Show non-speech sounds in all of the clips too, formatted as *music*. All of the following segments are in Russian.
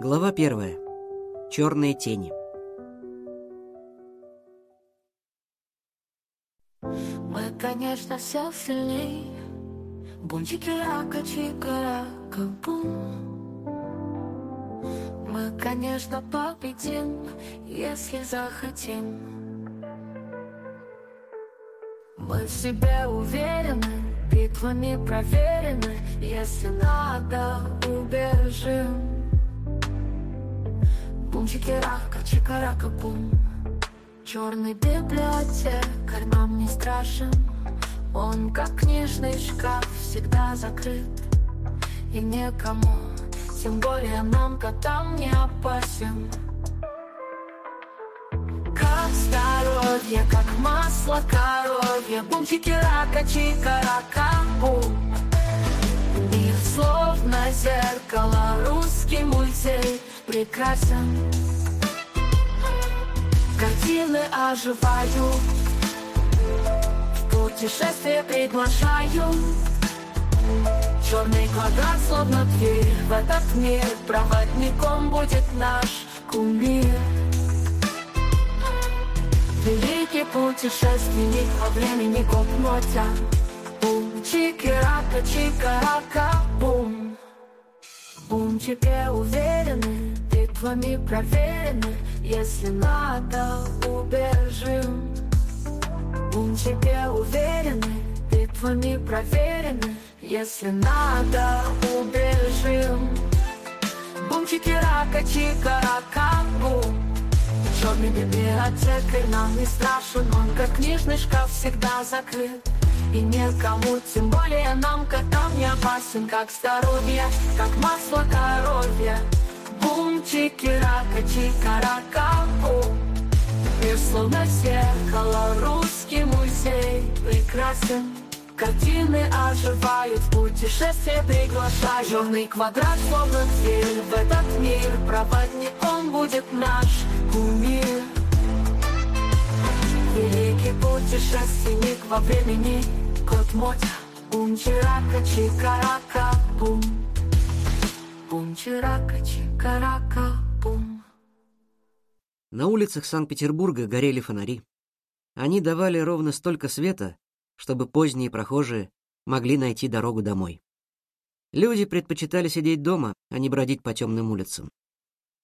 Глава первая. Черные тени. Мы, конечно, все сильней. Бунтики, рака, чика, Мы, конечно, победим Если захотим. Мы в себе уверены Битвами проверены. Если надо, убежим Бумчики рака, чика рака бум Черный библиотекарь нам не страшен. Он как книжный шкаф всегда закрыт. И никому, тем более нам котам не опасен. Как здоровье, как масло коровье. Бумчики рака, чика рака бум Мир словно зеркало, русский музей прекрасен. Картины оживаю. Путешествие приглашаю. Черный квадрат, словно дверь В этот мир. Проводником будет наш кумир. Великий путешественник во времени год мотя. Бум, чики-рака, чика-рака, бум Бумчики уверены, битвами проверены Если надо, убежим. Бумчики уверены, битвами проверены Если надо, убежим. Бумчики рака, чика, рака, бум Черный библиотекарь нам не страшен. Он как книжный шкаф всегда закрыт и никому, тем более нам, котам не опасен Как здоровье, как масло коровье. Бум, чики, рака, чика, рака, бум Мир словно зеркало, русский музей прекрасен. Картины оживают, путешествие приглашаю Черный квадрат, словно дверь в этот мир. Проводник, он будет наш кумир Великий путешественник во времени Кот Мотя Бум-чирака, чикарака, бум Бум-чирака, чикарака, бум На улицах Санкт-Петербурга горели фонари. Они давали ровно столько света, чтобы поздние прохожие могли найти дорогу домой. Люди предпочитали сидеть дома, а не бродить по темным улицам.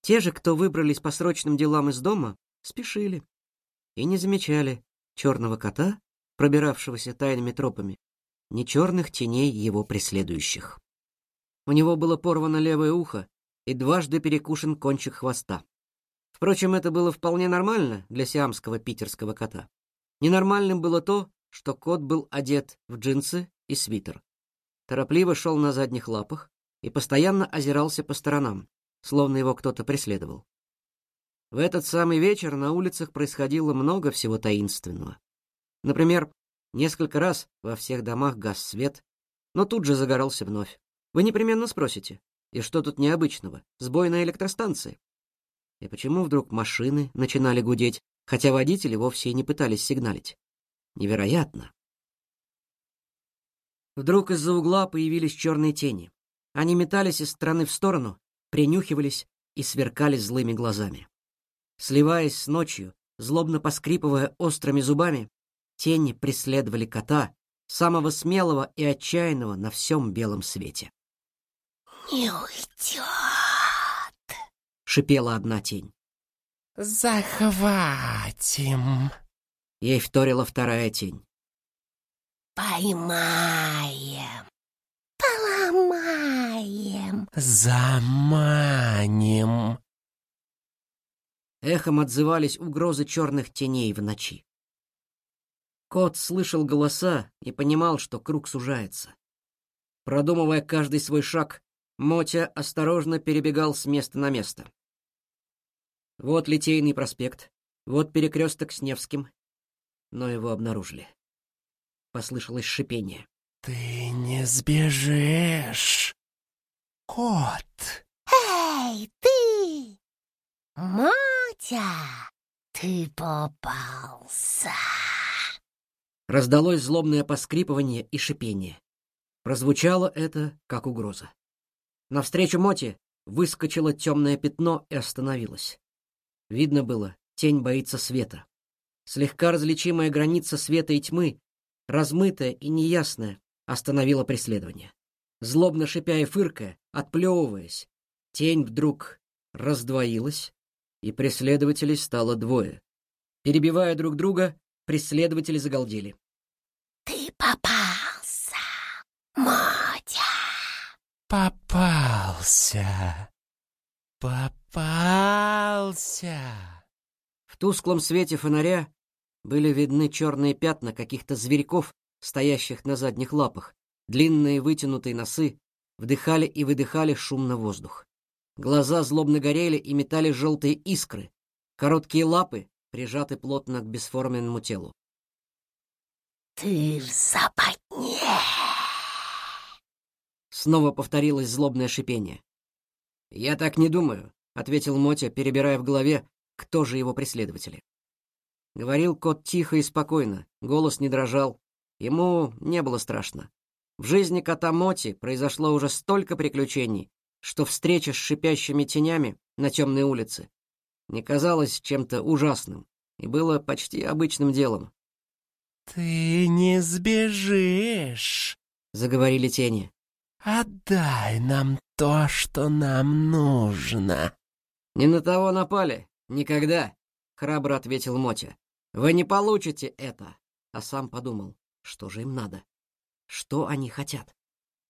Те же, кто выбрались по срочным делам из дома, спешили и не замечали черного кота, пробиравшегося тайными тропами, ни черных теней его преследующих. У него было порвано левое ухо и дважды перекушен кончик хвоста. Впрочем, это было вполне нормально для сиамского питерского кота. Ненормальным было то, что кот был одет в джинсы и свитер. Торопливо шел на задних лапах и постоянно озирался по сторонам, словно его кто-то преследовал. В этот самый вечер на улицах происходило много всего таинственного. Например, несколько раз во всех домах гас свет, но тут же загорался вновь. Вы непременно спросите, и что тут необычного? Сбой на электростанции? И почему вдруг машины начинали гудеть, хотя водители вовсе и не пытались сигналить? Невероятно. Вдруг из-за угла появились черные тени. Они метались из стороны в сторону, принюхивались и сверкали злыми глазами. Сливаясь с ночью, злобно поскрипывая острыми зубами, тени преследовали кота, самого смелого и отчаянного на всем белом свете. «Не уйдет!» — шипела одна тень. «Захватим!» Ей вторила вторая тень. «Поймаем! Поломаем!» «Заманим!» Эхом отзывались угрозы черных теней в ночи. Кот слышал голоса и понимал, что круг сужается. Продумывая каждый свой шаг, Мотя осторожно перебегал с места на место. Вот Литейный проспект, вот перекресток с Невским, но его обнаружили. Послышалось шипение. «Ты не сбежишь, кот!» «Эй, ты! Мотя, ты попался!» Раздалось злобное поскрипывание и шипение. Прозвучало это как угроза. Навстречу Моте выскочило темное пятно и остановилось. Видно было, тень боится света. Слегка различимая граница света и тьмы, размытая и неясная, остановила преследование. Злобно шипя и фыркая, отплевываясь, тень вдруг раздвоилась, и преследователей стало двое. Перебивая друг друга, преследователи загалдели. Ты попался, Мотя. Попался. Попался. В тусклом свете фонаря были видны черные пятна каких-то зверьков, стоящих на задних лапах. Длинные вытянутые носы вдыхали и выдыхали шумно воздух. Глаза злобно горели и метали желтые искры. Короткие лапы прижаты плотно к бесформенному телу. Ты в западне. Снова повторилось злобное шипение. «Я так не думаю», — ответил Мотя, перебирая в голове, кто же его преследователи. Говорил кот тихо и спокойно, голос не дрожал. Ему не было страшно. В жизни кота Моти произошло уже столько приключений, что встреча с шипящими тенями на темной улице не казалась чем-то ужасным и было почти обычным делом. Ты не сбежишь. Заговорили тени. Отдай нам то, что нам нужно. Не на того напали. Никогда, храбро ответил Мотя. Вы не получите это. А сам подумал, что же им надо? Что они хотят?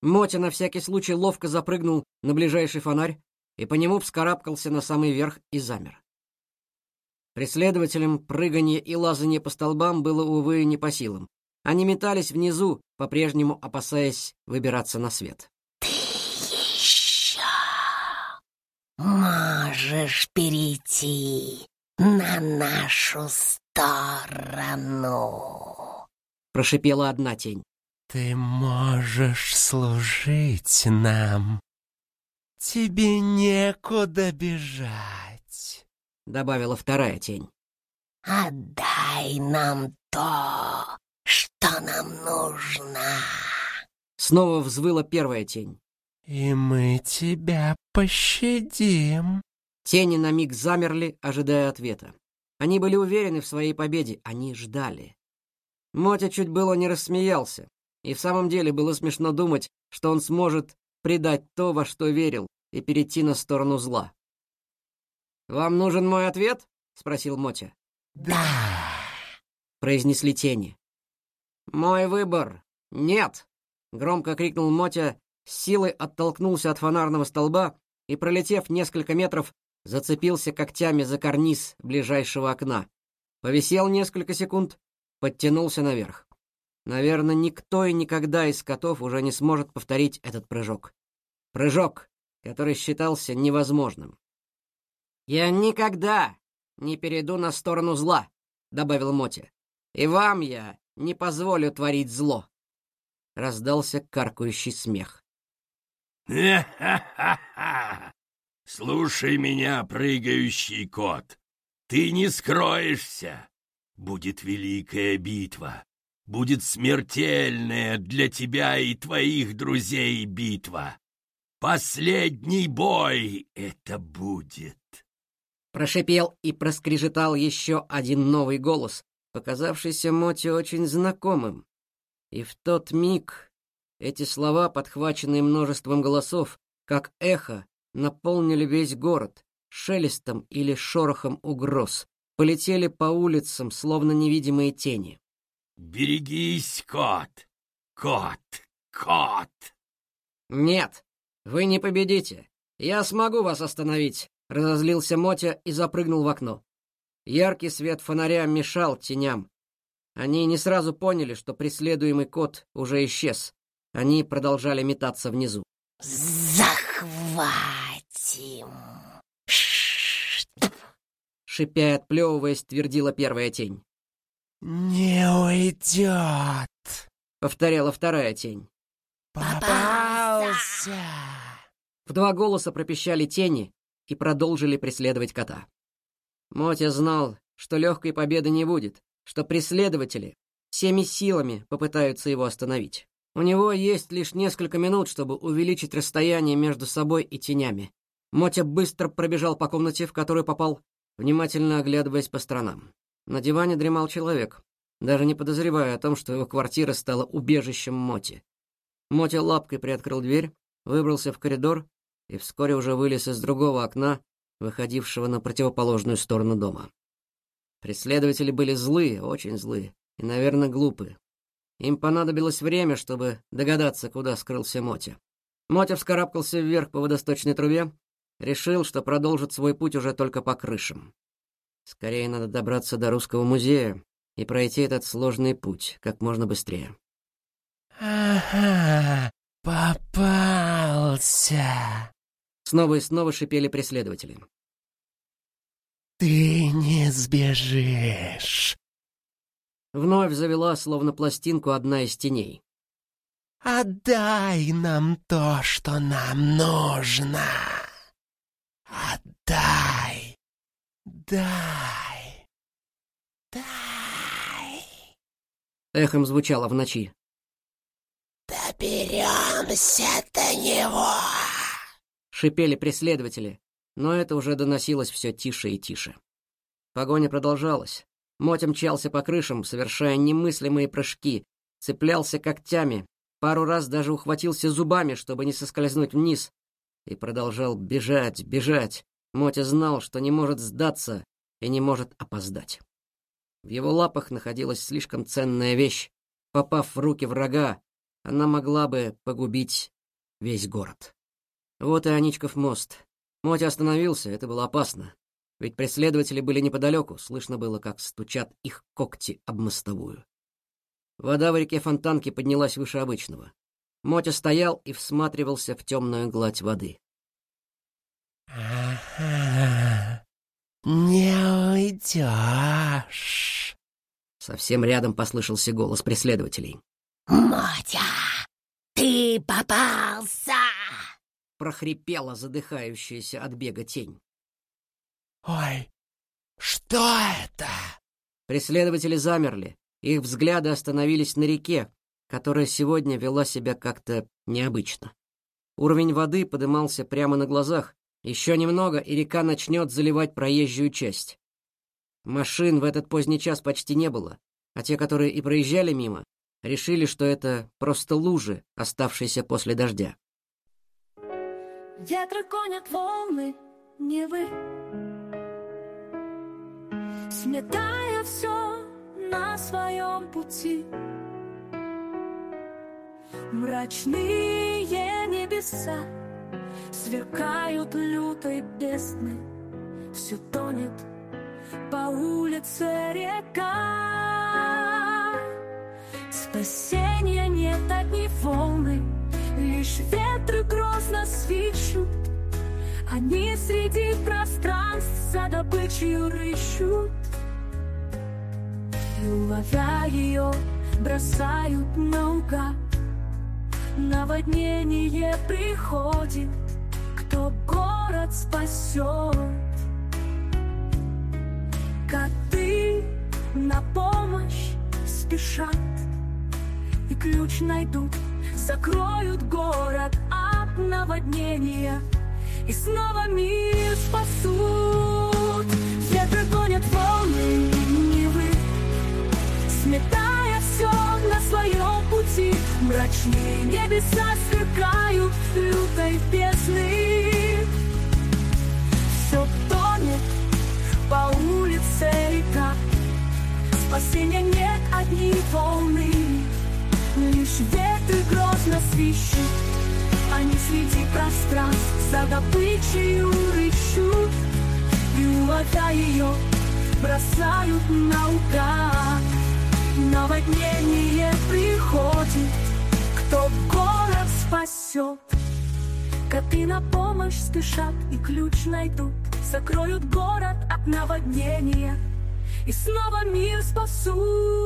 Мотя на всякий случай ловко запрыгнул на ближайший фонарь и по нему вскарабкался на самый верх и замер. Преследователям прыганье и лазанье по столбам было, увы, не по силам. Они метались внизу, по-прежнему опасаясь выбираться на свет. Ты еще можешь перейти на нашу сторону. Прошипела одна тень. Ты можешь служить нам. Тебе некуда бежать. Добавила вторая тень. Отдай нам то, что нам нужно. Снова взвыла первая тень. И мы тебя пощадим. Тени на миг замерли, ожидая ответа. Они были уверены в своей победе, они ждали. Мотя чуть было не рассмеялся, и в самом деле было смешно думать, что он сможет предать то, во что верил, и перейти на сторону зла. «Вам нужен мой ответ?» — спросил Мотя. Да. Произнесли тени. «Мой выбор — нет!» — громко крикнул Мотя, с силой оттолкнулся от фонарного столба и, пролетев несколько метров, зацепился когтями за карниз ближайшего окна. Повисел несколько секунд, подтянулся наверх. Наверное, никто и никогда из котов уже не сможет повторить этот прыжок. Прыжок, который считался невозможным. «Я никогда не перейду на сторону зла», — добавил Мотя. «И вам я не позволю творить зло». Раздался каркающий смех. «Ха-ха-ха! *laughs* Слушай меня, прыгающий кот. Ты не скроешься. Будет великая битва. Будет смертельная для тебя и твоих друзей битва. Последний бой это будет. Прошипел и проскрежетал еще один новый голос, показавшийся Моте очень знакомым. И в тот миг эти слова, подхваченные множеством голосов, как эхо, наполнили весь город шелестом или шорохом угроз, полетели по улицам, словно невидимые тени. Берегись, кот! Кот! Кот! «Нет, вы не победите. Я смогу вас остановить», — разозлился Мотя и запрыгнул в окно. Яркий свет фонаря мешал теням. Они не сразу поняли, что преследуемый кот уже исчез. Они продолжали метаться внизу. Захватим. Шипя и отплевываясь, твердила первая тень. Не уйдет. Повторяла вторая тень. Попался. В два голоса пропищали тени и продолжили преследовать кота. Мотя знал, что легкой победы не будет, что преследователи всеми силами попытаются его остановить. У него есть лишь несколько минут, чтобы увеличить расстояние между собой и тенями. Мотя быстро пробежал по комнате, в которую попал, внимательно оглядываясь по сторонам. На диване дремал человек, даже не подозревая о том, что его квартира стала убежищем Моти. Мотя лапкой приоткрыл дверь, выбрался в коридор и вскоре уже вылез из другого окна, выходившего на противоположную сторону дома. Преследователи были злые, очень злые и, наверное, глупые. Им понадобилось время, чтобы догадаться, куда скрылся Мотя. Мотя вскарабкался вверх по водосточной трубе, решил, что продолжит свой путь уже только по крышам. Скорее надо добраться до русского музея и пройти этот сложный путь как можно быстрее. Ага, попался. Снова и снова шипели преследователи. Ты не сбежишь. Вновь завела, словно пластинку, одна из теней. Отдай нам то, что нам нужно. Отдай. Дай. Дай. Эхом звучало в ночи. Доберемся до него. Шипели преследователи, но это уже доносилось все тише и тише. Погоня продолжалась. Мотя мчался по крышам, совершая немыслимые прыжки, цеплялся когтями, пару раз даже ухватился зубами, чтобы не соскользнуть вниз, и продолжал бежать, бежать. Мотя знал, что не может сдаться и не может опоздать. В его лапах находилась слишком ценная вещь. Попав в руки врага, она могла бы погубить весь город. Вот и Аничков мост. Мотя остановился, это было опасно. Ведь преследователи были неподалеку, слышно было, как стучат их когти об мостовую. Вода в реке Фонтанки поднялась выше обычного. Мотя стоял и всматривался в темную гладь воды. Ага, не уйдешь. Совсем рядом послышался голос преследователей. Мотя, ты попался! Прохрипела задыхающаяся от бега тень. Ой, что это? Преследователи замерли. Их взгляды остановились на реке, которая сегодня вела себя как-то необычно. Уровень воды подымался прямо на глазах. Еще немного, и река начнет заливать проезжую часть. Машин в этот поздний час почти не было, а те, которые и проезжали мимо, решили, что это просто лужи, оставшиеся после дождя. Ветры гонят волны Невы Сметая все на своем пути Мрачные небеса Сверкают лютой бездны Все тонет по улице река. Спасения нет одни волны Лишь ветры грозно свищут. Они среди пространств за добычей рыщут. И ловя ее, бросают наугад Наводнение приходит Кто город спасет. Коты на помощь спешат И ключ найдут Закроют город от наводнения И снова мир спасут. Ветры гонят волны Сметая все на своем пути. Мрачные небеса сверкают лютой бездны. Все тонет по улице река. Спасения нет одни волны. Лишь ветры грозно свищут Они среди пространств за добычей рыщут. И уловя ее, бросают наугад Наводнение приходит. Кто город спасет? Коты на помощь спешат и ключ найдут. Закроют город от наводнения. И снова мир спасут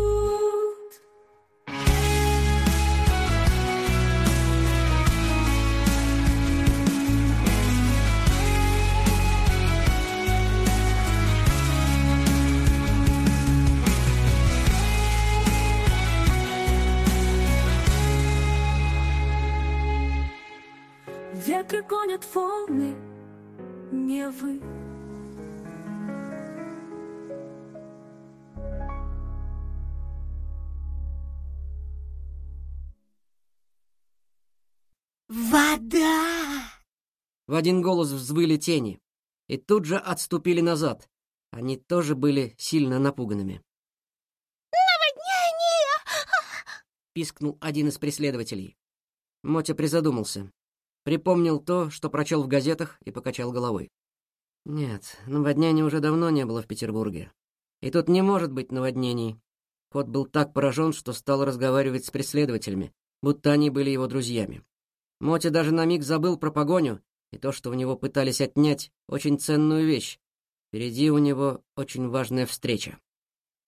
Вода! В один голос взвыли тени и тут же отступили назад. Они тоже были сильно напуганными. Наводнение! Пискнул один из преследователей. Мотя призадумался. Припомнил то, что прочел в газетах, и покачал головой. Нет, наводнения уже давно не было в Петербурге. И тут не может быть наводнений. Кот был так поражен, что стал разговаривать с преследователями, будто они были его друзьями. Мотя даже на миг забыл про погоню и то, что у него пытались отнять очень ценную вещь. Впереди у него очень важная встреча.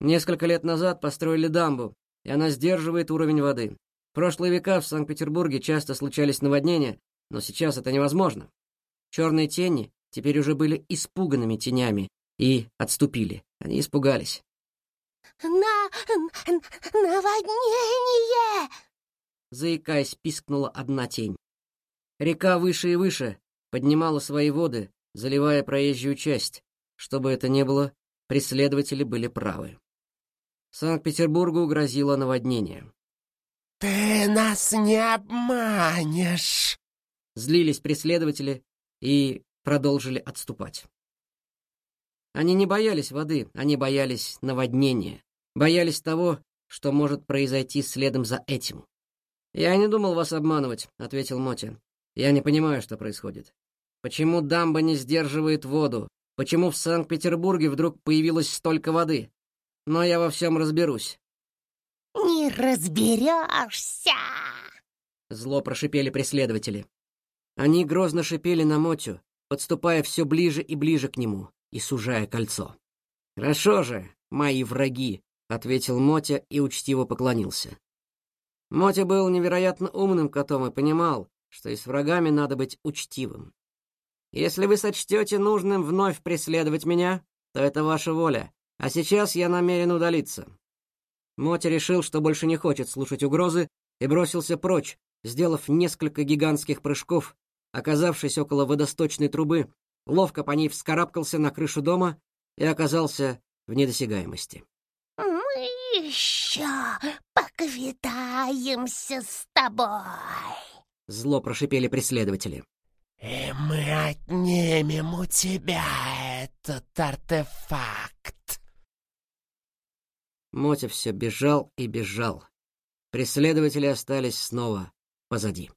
Несколько лет назад построили дамбу, и она сдерживает уровень воды. В прошлые века в Санкт-Петербурге часто случались наводнения, но сейчас это невозможно. Черные тени теперь уже были испуганными тенями и отступили. Они испугались. На... наводнение! Заикаясь, пискнула одна тень. Река выше и выше поднимала свои воды, заливая проезжую часть. Чтобы это не было, преследователи были правы. Санкт-Петербургу грозило наводнение. Ты нас не обманешь. Злились преследователи и продолжили отступать. Они не боялись воды, они боялись наводнения, боялись того, что может произойти следом за этим. «Я не думал вас обманывать», — ответил Моти. «Я не понимаю, что происходит. Почему дамба не сдерживает воду? Почему в Санкт-Петербурге вдруг появилось столько воды? Но я во всем разберусь». Не разберешься! Зло прошипели преследователи. Они грозно шипели на Мотю, подступая все ближе и ближе к нему и сужая кольцо. «Хорошо же, мои враги», — ответил Мотя и учтиво поклонился. Мотя был невероятно умным котом и понимал, что и с врагами надо быть учтивым. «Если вы сочтете нужным вновь преследовать меня, то это ваша воля, а сейчас я намерен удалиться». Мотя решил, что больше не хочет слушать угрозы, и бросился прочь, сделав несколько гигантских прыжков, оказавшись около водосточной трубы, ловко по ней вскарабкался на крышу дома и оказался в недосягаемости. Еще поквитаемся с тобой. Зло прошипели преследователи. И мы отнимем у тебя этот артефакт. Мотя все бежал и бежал. Преследователи остались снова позади.